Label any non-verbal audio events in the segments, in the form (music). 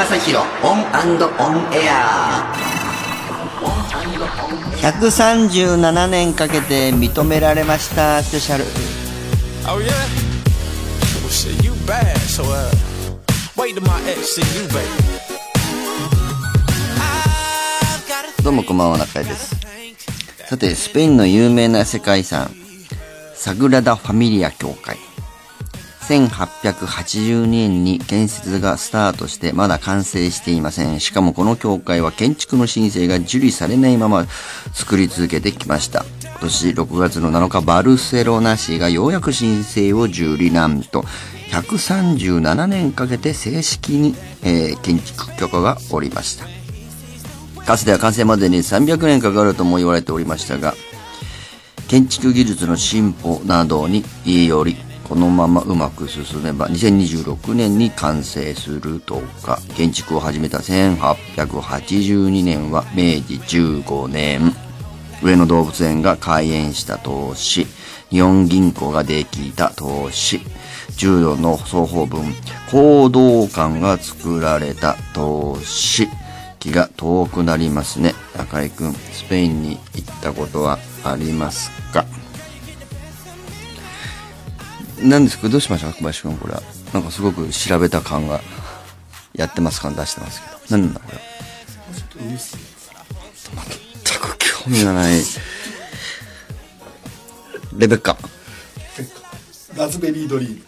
オンオンエア137年かけて認められましたスペシャル Oh yeah? Well shit, you bad, so uh wait till my ex see you, baby. どうもこんばんは中井ですさてスペインの有名な世界遺産サグラダ・ファミリア教会1882年に建設がスタートしてまだ完成していません。しかもこの教会は建築の申請が受理されないまま作り続けてきました。今年6月の7日、バルセロナ市がようやく申請を受理なんと、137年かけて正式に、えー、建築許可がおりました。かつては完成までに300年かかるとも言われておりましたが、建築技術の進歩などにより、このままうまく進めば2026年に完成するとか建築を始めた1882年は明治15年。上野動物園が開園した年日本銀行ができた年重度の双方分行動館が作られた年気が遠くなりますね。中井くんスペインに行ったことはありますか？か何ですか？どうしました？小林君これは。なんかすごく調べた感が、やってます感出してますけど。何なんだこれ。全く興味がない。レベッカ。ラズベリードリーム。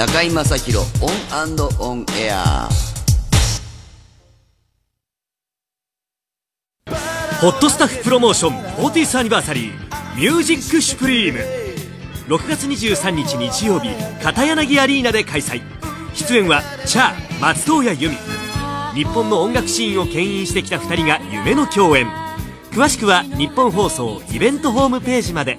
中井正広オンオンエア。ホットスタッフプロモーション 40th Anniversary Music Supreme。6月23日日曜日片柳アリーナで開催。出演は Char 松任谷由実。日本の音楽シーンを牽引してきた2人が夢の共演。詳しくはニッポン放送イベントホームページまで。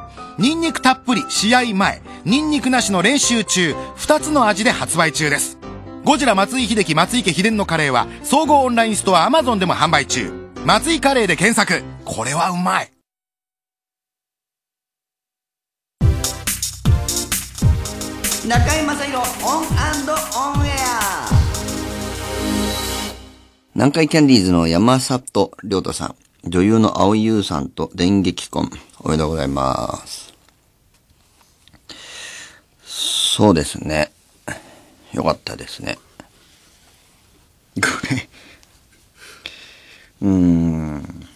ニンニクたっぷり試合前ニンニクなしの練習中2つの味で発売中です。ゴジラ松井秀喜松井家秘伝のカレーは総合オンラインストア Amazon でも販売中。松井カレーで検索。これはうまい。中井正広オンオンエア。南海キャンディーズの山里亮太さん、女優の蒼井優さんと電撃婚、おめでとうございます。そうですね。よかったですね。これ、うーん、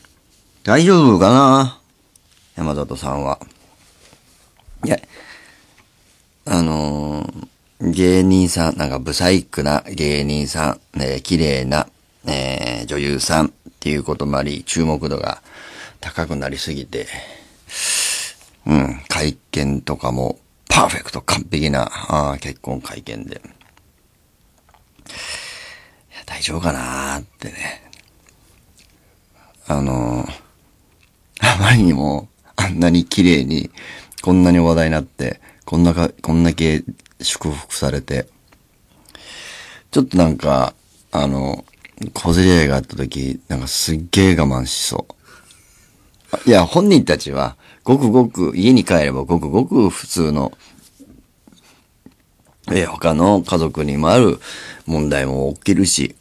大丈夫かな？山里さんは。いや、あのー芸人さん、なんかブサイクな芸人さん、ね、綺麗な、えー女優さんっていうこともあり、注目度が高くなりすぎて、うん、会見とかもパーフェクト完璧なあー結婚会見で、いや大丈夫かなーってね。あのー (laughs) あまりにもあんなに綺麗に、こんなに話題になって、こんなか、こんだけ祝福されて、ちょっとなんか、あの、小競り合いがあった時、なんかすっげえ我慢しそう。いや、本人たちは、ごくごく、家に帰ればごくごく普通の、え他の家族にもある問題も起きるし、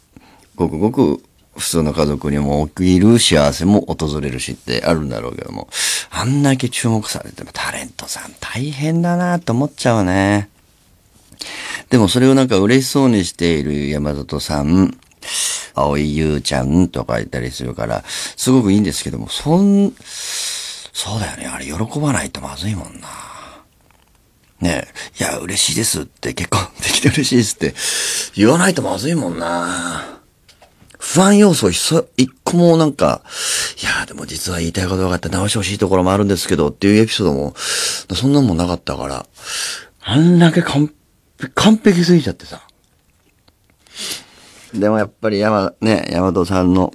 ごくごく普通の家族にも起きる幸せも訪れるしってあるんだろうけども、あんだけ注目されてもタレントさん大変だなと思っちゃうね。でもそれをなんか嬉しそうにしている山里さん、青井優ちゃんとかいたりするから、すごくいいんですけども、そん、そうだよね。あれ喜ばないとまずいもんな。ねえ、いや、嬉しいですって、結婚できて嬉しいですって言わないとまずいもんな。不安要素一個もなんか、いや、でも実は言いたいことがあって直してほしいところもあるんですけどっていうエピソードも、そんなもんなかったから、あんだけ完璧、完璧すぎちゃってさ。でもやっぱり山、ね、山戸さんの、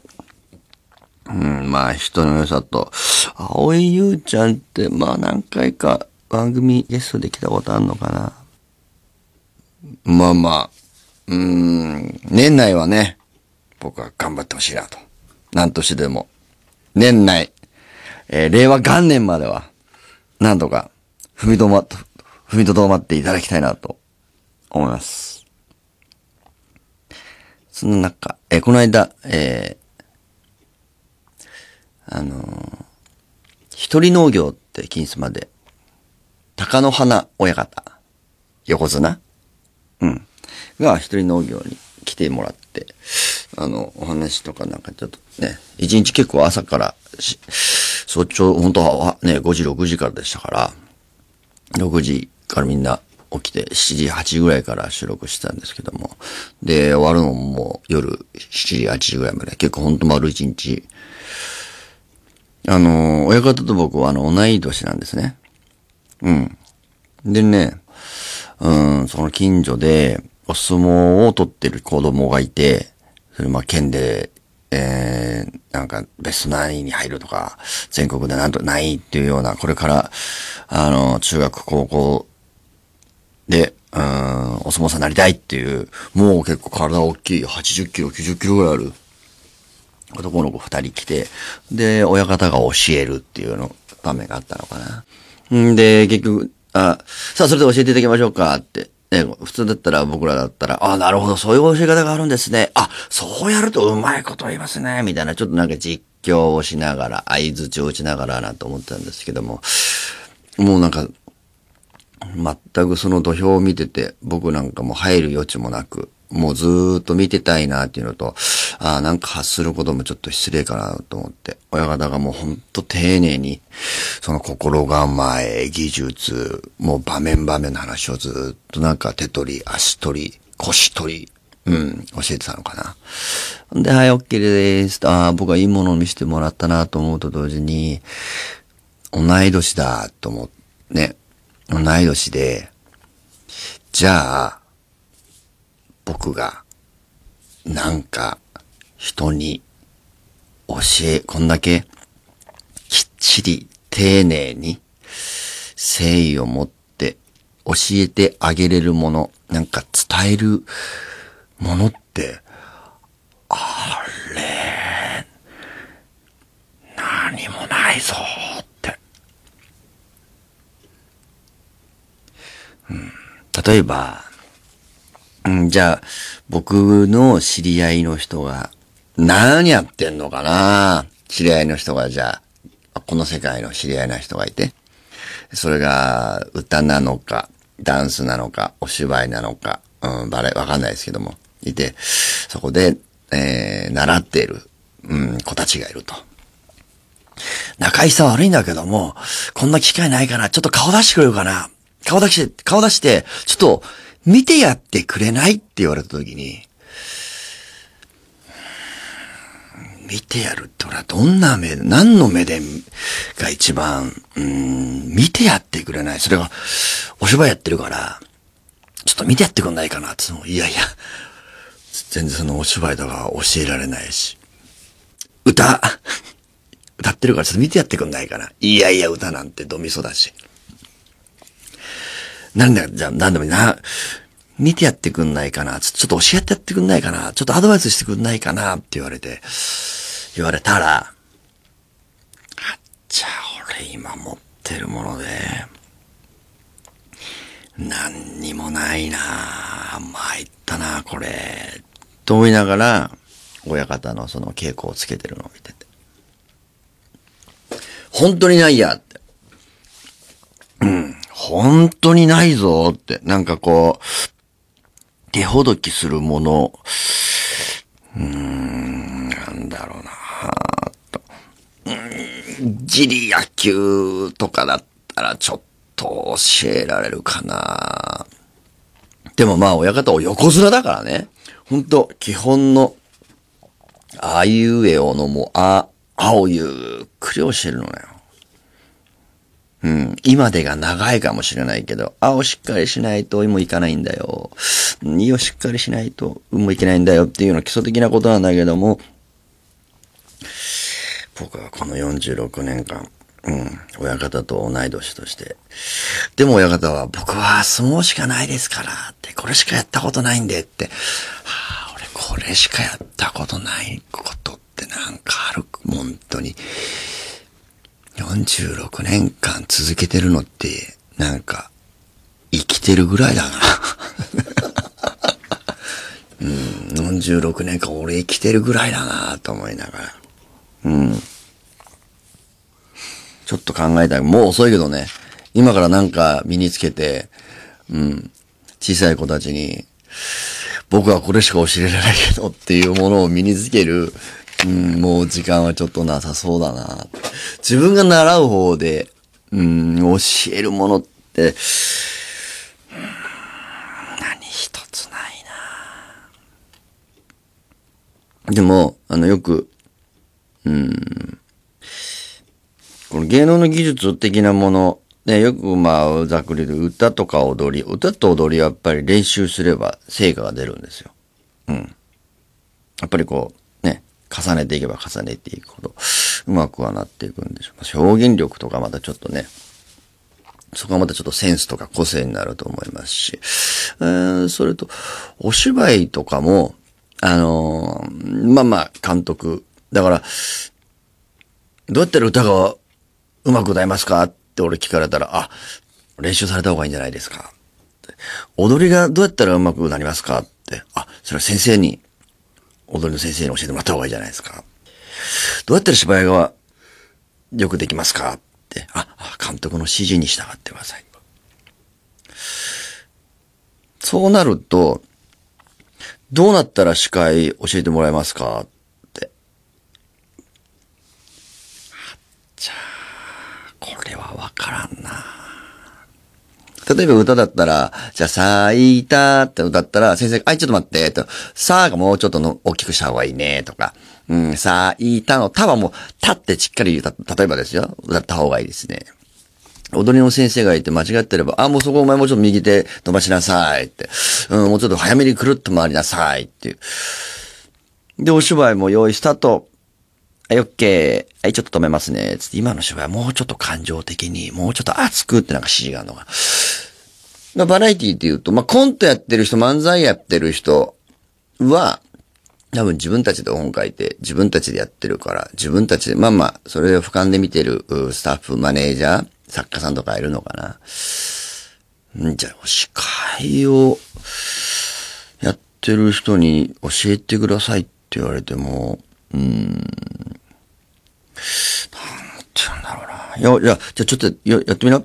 うん、まあ人の良さと、青井優ちゃんって、まあ何回か番組ゲストで来たことあんのかな。まあまあ、うん、年内はね、僕は頑張ってほしいなと。何としてでも。年内、えー令和元年までは、なんとか、踏みとま、踏みとどまっていただきたいなと、思います。その中、えーこの間、えーあの一人農業って金スマで、鷹の花親方、横綱？うん。が一人農業に来てもらって、あの、お話とかなんかちょっとね、一日結構朝からし、早朝、本当はね、5時、6時からでしたから、6時からみんな起きて、7時、8時ぐらいから収録してたんですけども、で、終わるのも夜7時、8時ぐらいまで、結構ほんと丸一日、あの、親方と僕はあの、同い年なんですね。うん。でね、うん、その近所で、お相撲を取ってる子供がいて、それまあ県で、えー、なんかベストナインに入るとか、全国でなんとないっていうような、これから、あの、中学、高校で、うん、お相撲さんになりたいっていう、もう結構体大きい、80キロ、90キロぐらいある男の子二人来て、で、親方が教えるっていうの、場面があったのかな。んで、結局、あ、さあ、それで教えていただきましょうかってね、普通だったら僕らだったら、あなるほど、そういう教え方があるんですね。あ、そうやるとうまいこと言いますね。みたいな、ちょっとなんか実況をしながら、合図を打ちながらなと思ったんですけども、もうなんか、全くその土俵を見てて、僕なんかも入る余地もなく、もうずーっと見てたいなっていうのと、ああ、なんか発することもちょっと失礼かなと思って、親方がもうほんと丁寧に、その心構え、技術、もう場面場面の話をずーっとなんか手取り、足取り、腰取り、うん、教えてたのかな。で、はい、OK です。ああ、僕はいいものを見せてもらったなと思うと同時に、同い年だと思う。ね。同い年で、じゃあ、僕が、なんか、人に、教え、こんだけ、きっちり、丁寧に、誠意を持って、教えてあげれるもの、なんか伝えるものって、あれ、何もないぞって。うん、例えば、うん、じゃあ、僕の知り合いの人が、何やってんのかな？知り合いの人が、じゃあ、この世界の知り合いな人がいて、それが、歌なのか、ダンスなのか、お芝居なのか、うん、バレ、わかんないですけども、いて、そこで、えー、習っている、うん、子たちがいると。仲いいさ悪いんだけども、こんな機会ないかなちょっと顔出してくれるかな。顔出して、顔出して、ちょっと、見てやってくれないって言われた時に、見てやるって俺はどんな目で、何の目でが一番、うん、見てやってくれない。それが、お芝居やってるから、ちょっと見てやってくんないかなって言っても、いやいや、全然そのお芝居とか教えられないし。歌 (laughs) 歌ってるからちょっと見てやってくんないかな。いやいや、歌なんてドミソだし。なんだよ、じゃあ、なんでもいいな。見てやってくんないかな。ちょっと教えてやってくんないかな。ちょっとアドバイスしてくんないかなって言われて、言われたら、あっちゃ、俺今持ってるもので、何にもないな参ったなこれ。と思いながら、親方のその稽古をつけてるのを見てて。本当にないや。本当にないぞって。なんかこう、手ほどきするもの、うーん、なんだろうなと。うーん、自利野球とかだったらちょっと教えられるかなでもまあ親方は横面だからね。ほんと、基本の、ああいうえおのもう、あ、あをゆっくり教えるのよ。うん。今でが長いかもしれないけど、あをしっかりしないと、いもいかないんだよ。いをしっかりしないと、うもいけないんだよっていうのは基礎的なことなんだけども、僕はこの46年間、うん、親方と同い年として。でも親方は、僕は相撲しかないですから、って、これしかやったことないんで、って。はあ、俺これしかやったことないことってなんかある、本当に。46年間続けてるのって、なんか、生きてるぐらいだな。(laughs) うん、46年間俺生きてるぐらいだなと思いながら。うん。ちょっと考えたい。もう遅いけどね。今からなんか身につけて、うん。小さい子たちに、僕はこれしか教えられないけどっていうものを身につける、うん、もう時間はちょっとなさそうだな。自分が習う方で、うん、教えるものって、うん何一つないな。でも、あの、よく、うん、この芸能の技術的なもの、ね、よくまあ、ざっくりで歌とか踊り、歌と踊りはやっぱり練習すれば成果が出るんですよ。うん。やっぱりこう、重ねていけば重ねていくほど、うまくはなっていくんでしょう。表現力とかまたちょっとね、そこはまたちょっとセンスとか個性になると思いますし、えーそれと、お芝居とかも、あのーまあまあ、監督。だから、どうやったら歌がうまく歌えますかって俺聞かれたら、あ、練習された方がいいんじゃないですか。踊りがどうやったら上手くなりますかって。あ、それは先生に、踊りの先生に教えてもらった方がいいじゃないですか。どうやったら芝居がよくできますかって。あ、監督の指示に従ってください。そうなると、どうなったら司会教えてもらえますかって。じゃあ、これはわからんな。例えば歌だったら、じゃあ、咲いたって歌ったら、先生、あい、ちょっと待って、と、さあがもうちょっとの大きくした方がいいね、とか、うん、咲いたの、たはもう、たってしっかり歌、例えばですよ、歌った方がいいですね。踊りの先生がいて間違ってれば、あ、もうそこお前もうちょっと右手伸ばしなさいって。うん、もうちょっと早めにくるっと回りなさいっていう。で、お芝居も用意スタート。はい、オッケー。はい、ちょっと止めますね。つって、今の芝居はもうちょっと感情的に、もうちょっと熱くってなんか指示があるのが。まあ、バラエティって言うと、まあ、コントやってる人、漫才やってる人は、多分自分たちで本書いて、自分たちでやってるから、自分たちで、まあまあ、それを俯瞰で見てるスタッフ、マネージャー、作家さんとかいるのかな。んじゃあ、司会をやってる人に教えてくださいって言われても、うん、なんて言うんだろうな。よ、じゃ、じゃちょっとよやってみな。よ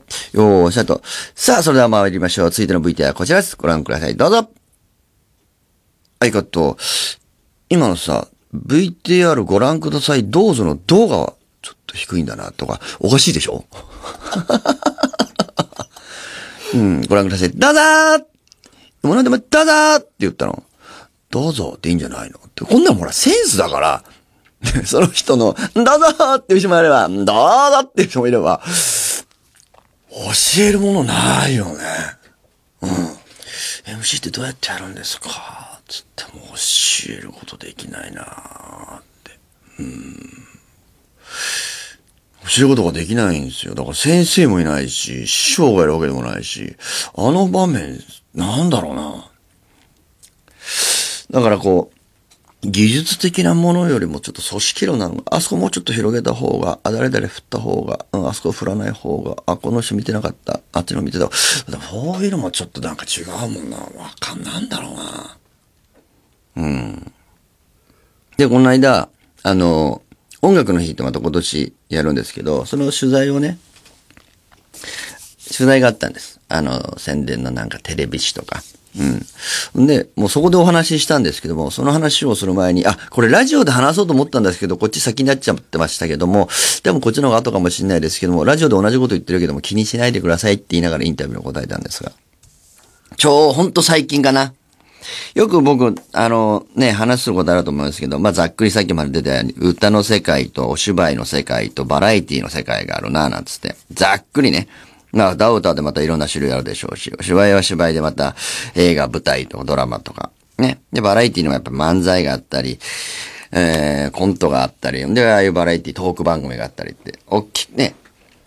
ーし、あと。さあ、それでは参りましょう。続いての VTR はこちらです。ご覧ください。どうぞ。はい、カット。今のさ、VTR ご覧ください。どうぞの動画はちょっと低いんだな、とか、おかしいでしょ？(laughs) うん、ご覧ください。どうぞーもうなんでも、どうぞーって言ったの。どうぞっていいんじゃないの？って。こんなんほら、センスだから、(laughs) その人の、どうぞっていう人もいれば、どうぞっていう人もいれば、教えるものないよね。うん。MC ってどうやってやるんですか？つっても教えることできないなーって。うん。教えることができないんですよ。だから先生もいないし、師匠がいるわけでもないし、あの場面、なんだろうな。だからこう、技術的なものよりもちょっと組織論なの、あそこもうちょっと広げた方が、あ、誰々振った方が、うん、あそこ振らない方が、あ、この人見てなかった、あっちの見てた。でもそういうのもちょっとなんか違うもんな。わかんなんだろうな。うん。で、この間、あの、音楽の日ってまた今年やるんですけど、その取材をね、取材があったんです。あの、宣伝のなんかテレビ誌とか。うん。で、もうそこでお話ししたんですけども、その話をする前に、あ、これラジオで話そうと思ったんですけど、こっち先になっちゃってましたけども、でもこっちの方が後かもしれないですけども、ラジオで同じこと言ってるけども気にしないでくださいって言いながらインタビューに答えたんですが。超、ほんと最近かな。よく僕、あの、ね、話すことあると思うんですけど、まあ、ざっくりさっきまで出たように、歌の世界とお芝居の世界とバラエティの世界があるな、なんつって。ざっくりね。まあ、歌う歌でまたいろんな種類あるでしょうし、芝居は芝居でまた映画、舞台とかドラマとか。ね。で、バラエティにもやっぱ漫才があったり、えー、コントがあったり、で、ああいうバラエティ、トーク番組があったりって、大きくね、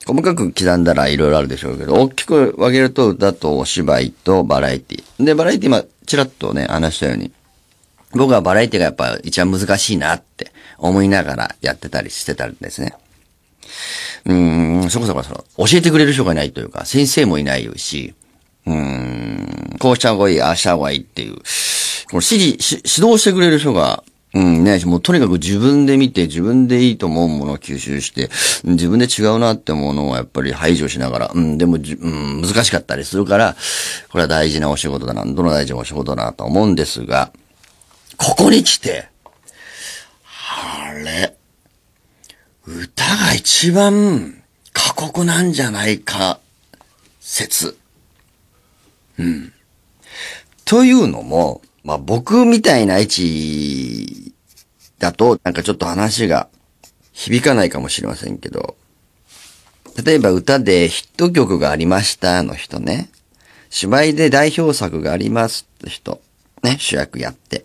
細かく刻んだらいろいろあるでしょうけど、大きく分けると歌とお芝居とバラエティ。で、バラエティ、まあ、ちらっとね、話したように、僕はバラエティがやっぱ一番難しいなって思いながらやってたりしてたんですね。うん、そこそこその、教えてくれる人がいないというか、先生もいないし、うん、こうした方がいい、ああした方がいいっていう、この指示、指導してくれる人が、うんね、もうとにかく自分で見て、自分でいいと思うものを吸収して、自分で違うなって思うのをやっぱり排除しながら、うん、でも、うん、難しかったりするから、これは大事なお仕事だな、どの大事なお仕事だなと思うんですが、ここに来て、あれ、歌が一番過酷なんじゃないか、説。うん。というのも、まあ僕みたいな位置だと、なんかちょっと話が響かないかもしれませんけど、例えば歌でヒット曲がありましたの人ね、芝居で代表作がありますって人、ね、主役やって。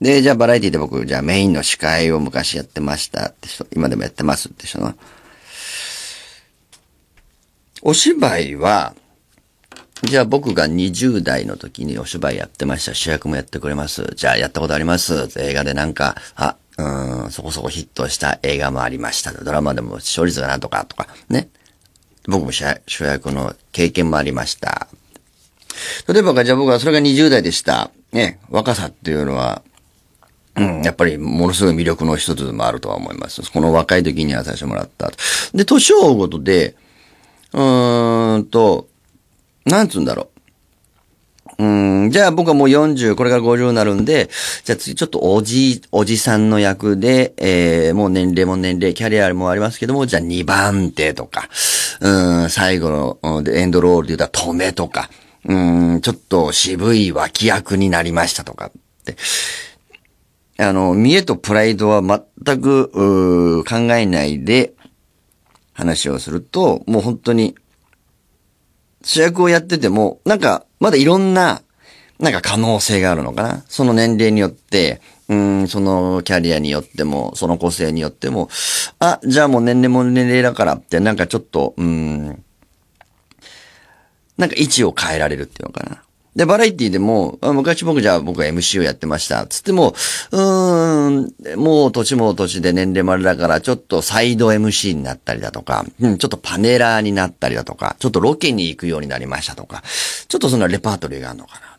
で、じゃあバラエティで僕、じゃあメインの司会を昔やってましたって人、今でもやってますって人の。お芝居は、じゃあ僕が20代の時にお芝居やってました。主役もやってくれます。じゃあやったことあります。映画でなんか、あ、うん、そこそこヒットした映画もありました。ドラマでも視聴率がなんとかとか、ね。僕も主役の経験もありました。例えば、じゃあ僕はそれが20代でした。ね、若さっていうのは、うん、やっぱりものすごい魅力の一つでもあるとは思います。この若い時にはさせてもらった。で、年を追うことで、うーんと、なんつうんだろう。うん、じゃあ僕はもう40、これから50になるんで、じゃあ次ちょっとおじ、おじさんの役で、えー、もう年齢も年齢、キャリアもありますけども、じゃあ2番手とか、うん、最後のうんエンドロールで言ったら止めとか、うん、ちょっと渋い脇役になりましたとかって。あの、見栄とプライドは全く、考えないで話をすると、もう本当に、主役をやってても、なんか、まだいろんな、なんか可能性があるのかな。その年齢によって、うん、そのキャリアによっても、その個性によっても、あ、じゃあもう年齢も年齢だからって、なんかちょっと、うん、なんか位置を変えられるっていうのかな。で、バラエティでも、昔僕じゃあ僕は MC をやってました。つっても、うーん、もう年も年で年齢もあれだから、ちょっとサイド MC になったりだとか、うん、ちょっとパネラーになったりだとか、ちょっとロケに行くようになりましたとか、ちょっとそんなレパートリーがあるのかな。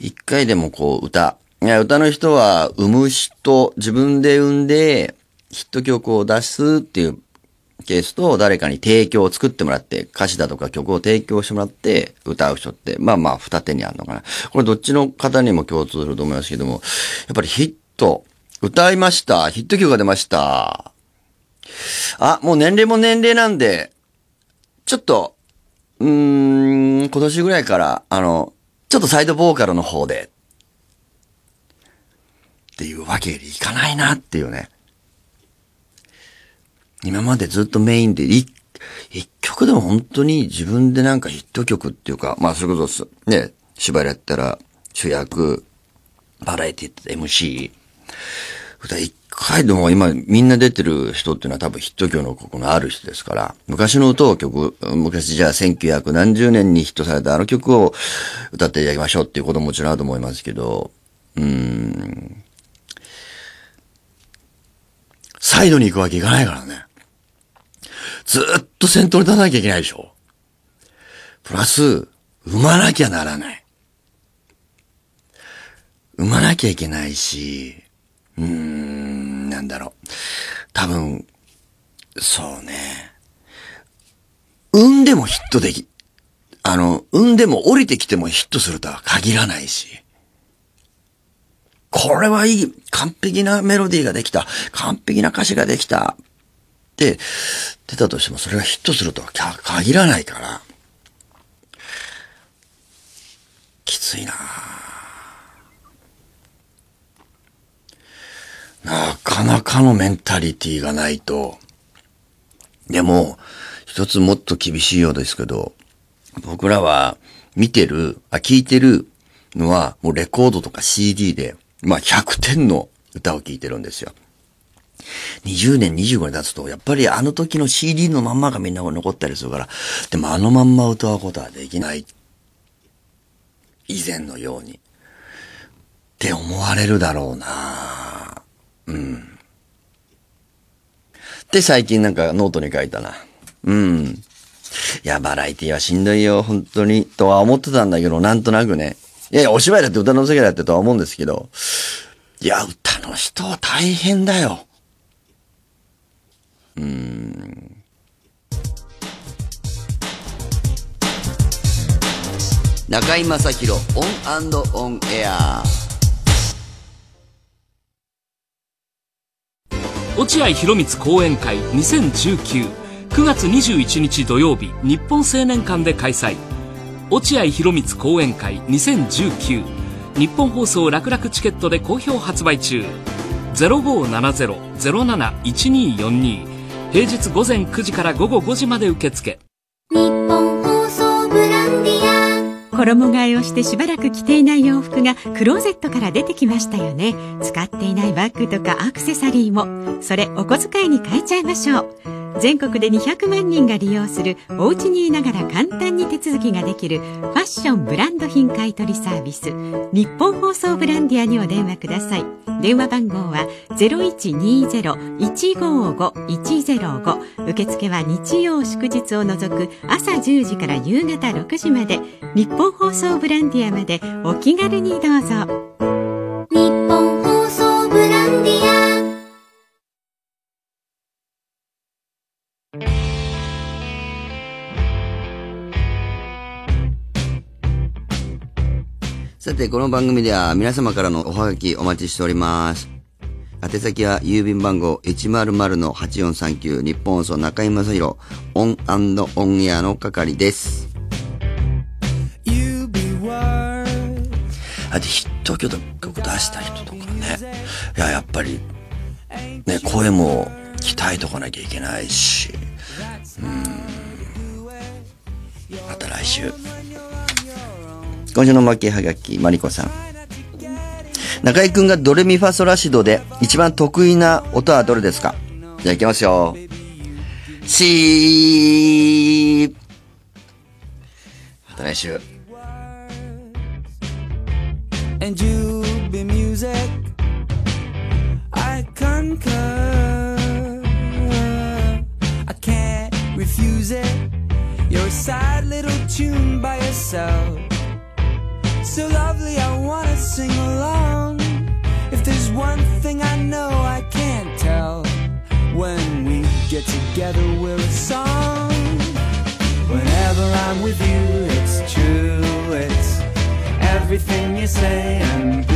一回でもこう歌。いや、歌の人は生む人、自分で生んでヒット曲を出すっていうケースと誰かに提供を作ってもらって、歌詞だとか曲を提供してもらって歌う人って、まあまあ二手にあるのかな。これどっちの方にも共通すると思いますけども、やっぱりヒット、歌いました、ヒット曲が出ました。あ、もう年齢も年齢なんで、ちょっと、うーん、今年ぐらいから、あの、ちょっとサイドボーカルの方で、っていうわけにいかないなっていうね。今までずっとメインで一、一曲でも本当に自分でなんかヒット曲っていうか、まあそれこそ、ね、芝居やったら主役、バラエティって MC、歌一回でも今みんな出てる人っていうのは多分ヒット曲の曲のある人ですから、昔の歌を曲、昔じゃあ1900何十年にヒットされたあの曲を歌っていただきましょうっていうことももちろんあると思いますけど、うーん、サイドに行くわけいかないからね。ずっと先頭に立たなきゃいけないでしょ。プラス、産まなきゃならない。産まなきゃいけないし、うーん、なんだろう。多分、そうね。産んでもヒットでき、あの、産んでも降りてきてもヒットするとは限らないし。これはいい、完璧なメロディーができた、完璧な歌詞ができた、って出たとしてもそれがヒットするとは限らないから、きついな。なかなかのメンタリティがないと、でも、一つもっと厳しいようですけど、僕らは見てる、あ、聞いてるのは、もうレコードとか CD で、まあ100点の歌を聴いてるんですよ。20年、25年経つと、やっぱりあの時の CD のまんまがみんな残ったりするから、でもあのまんま歌うことはできない。以前のように。って思われるだろうなうん。で、最近なんかノートに書いたな。うん。いや、バラエティはしんどいよ、本当に。とは思ってたんだけど、なんとなくね。いやいや、お芝居だって歌の世界だってとは思うんですけど。いや、歌の人は大変だよ。うん。中居正広オンオンエア。落合博満講演会20199 9月21日土曜日日本青年館で開催。落合博満講演会2019日本放送楽々チケットで好評発売中。0570-071242平日午前9時から午後5時まで受付。日本放送ブランディア。衣替えをしてしばらく着ていない洋服がクローゼットから出てきましたよね。使っていないバッグとかアクセサリーも。それお小遣いに変えちゃいましょう全国で200万人が利用するお家にいながら簡単に手続きができるファッションブランド品買取サービス。日本放送ブランディアにお電話ください。電話番号は0120-155-105受付は日曜祝日を除く朝10時から夕方6時まで。日本放送ブランディアまで。お気軽にどうぞ。さて、この番組では皆様からのおはがきお待ちしております。宛先は郵便番号100-8439日本放送中井正広オンオンエアの係です。あでヒット曲出した人とかね。いや、やっぱり、ね、声も鍛えとかなきゃいけないし。うん。また来週。今週の巻きはがき、マリコさん。中井くんがドレミファソラシドで一番得意な音はどれですか？じゃあ行きますよ。シーまた来週。Refuse it, your sad little tune by yourself. So lovely, I wanna sing along. If there's one thing I know I can't tell, when we get together, we're a song. Whenever I'm with you, it's true. It's everything you say and do.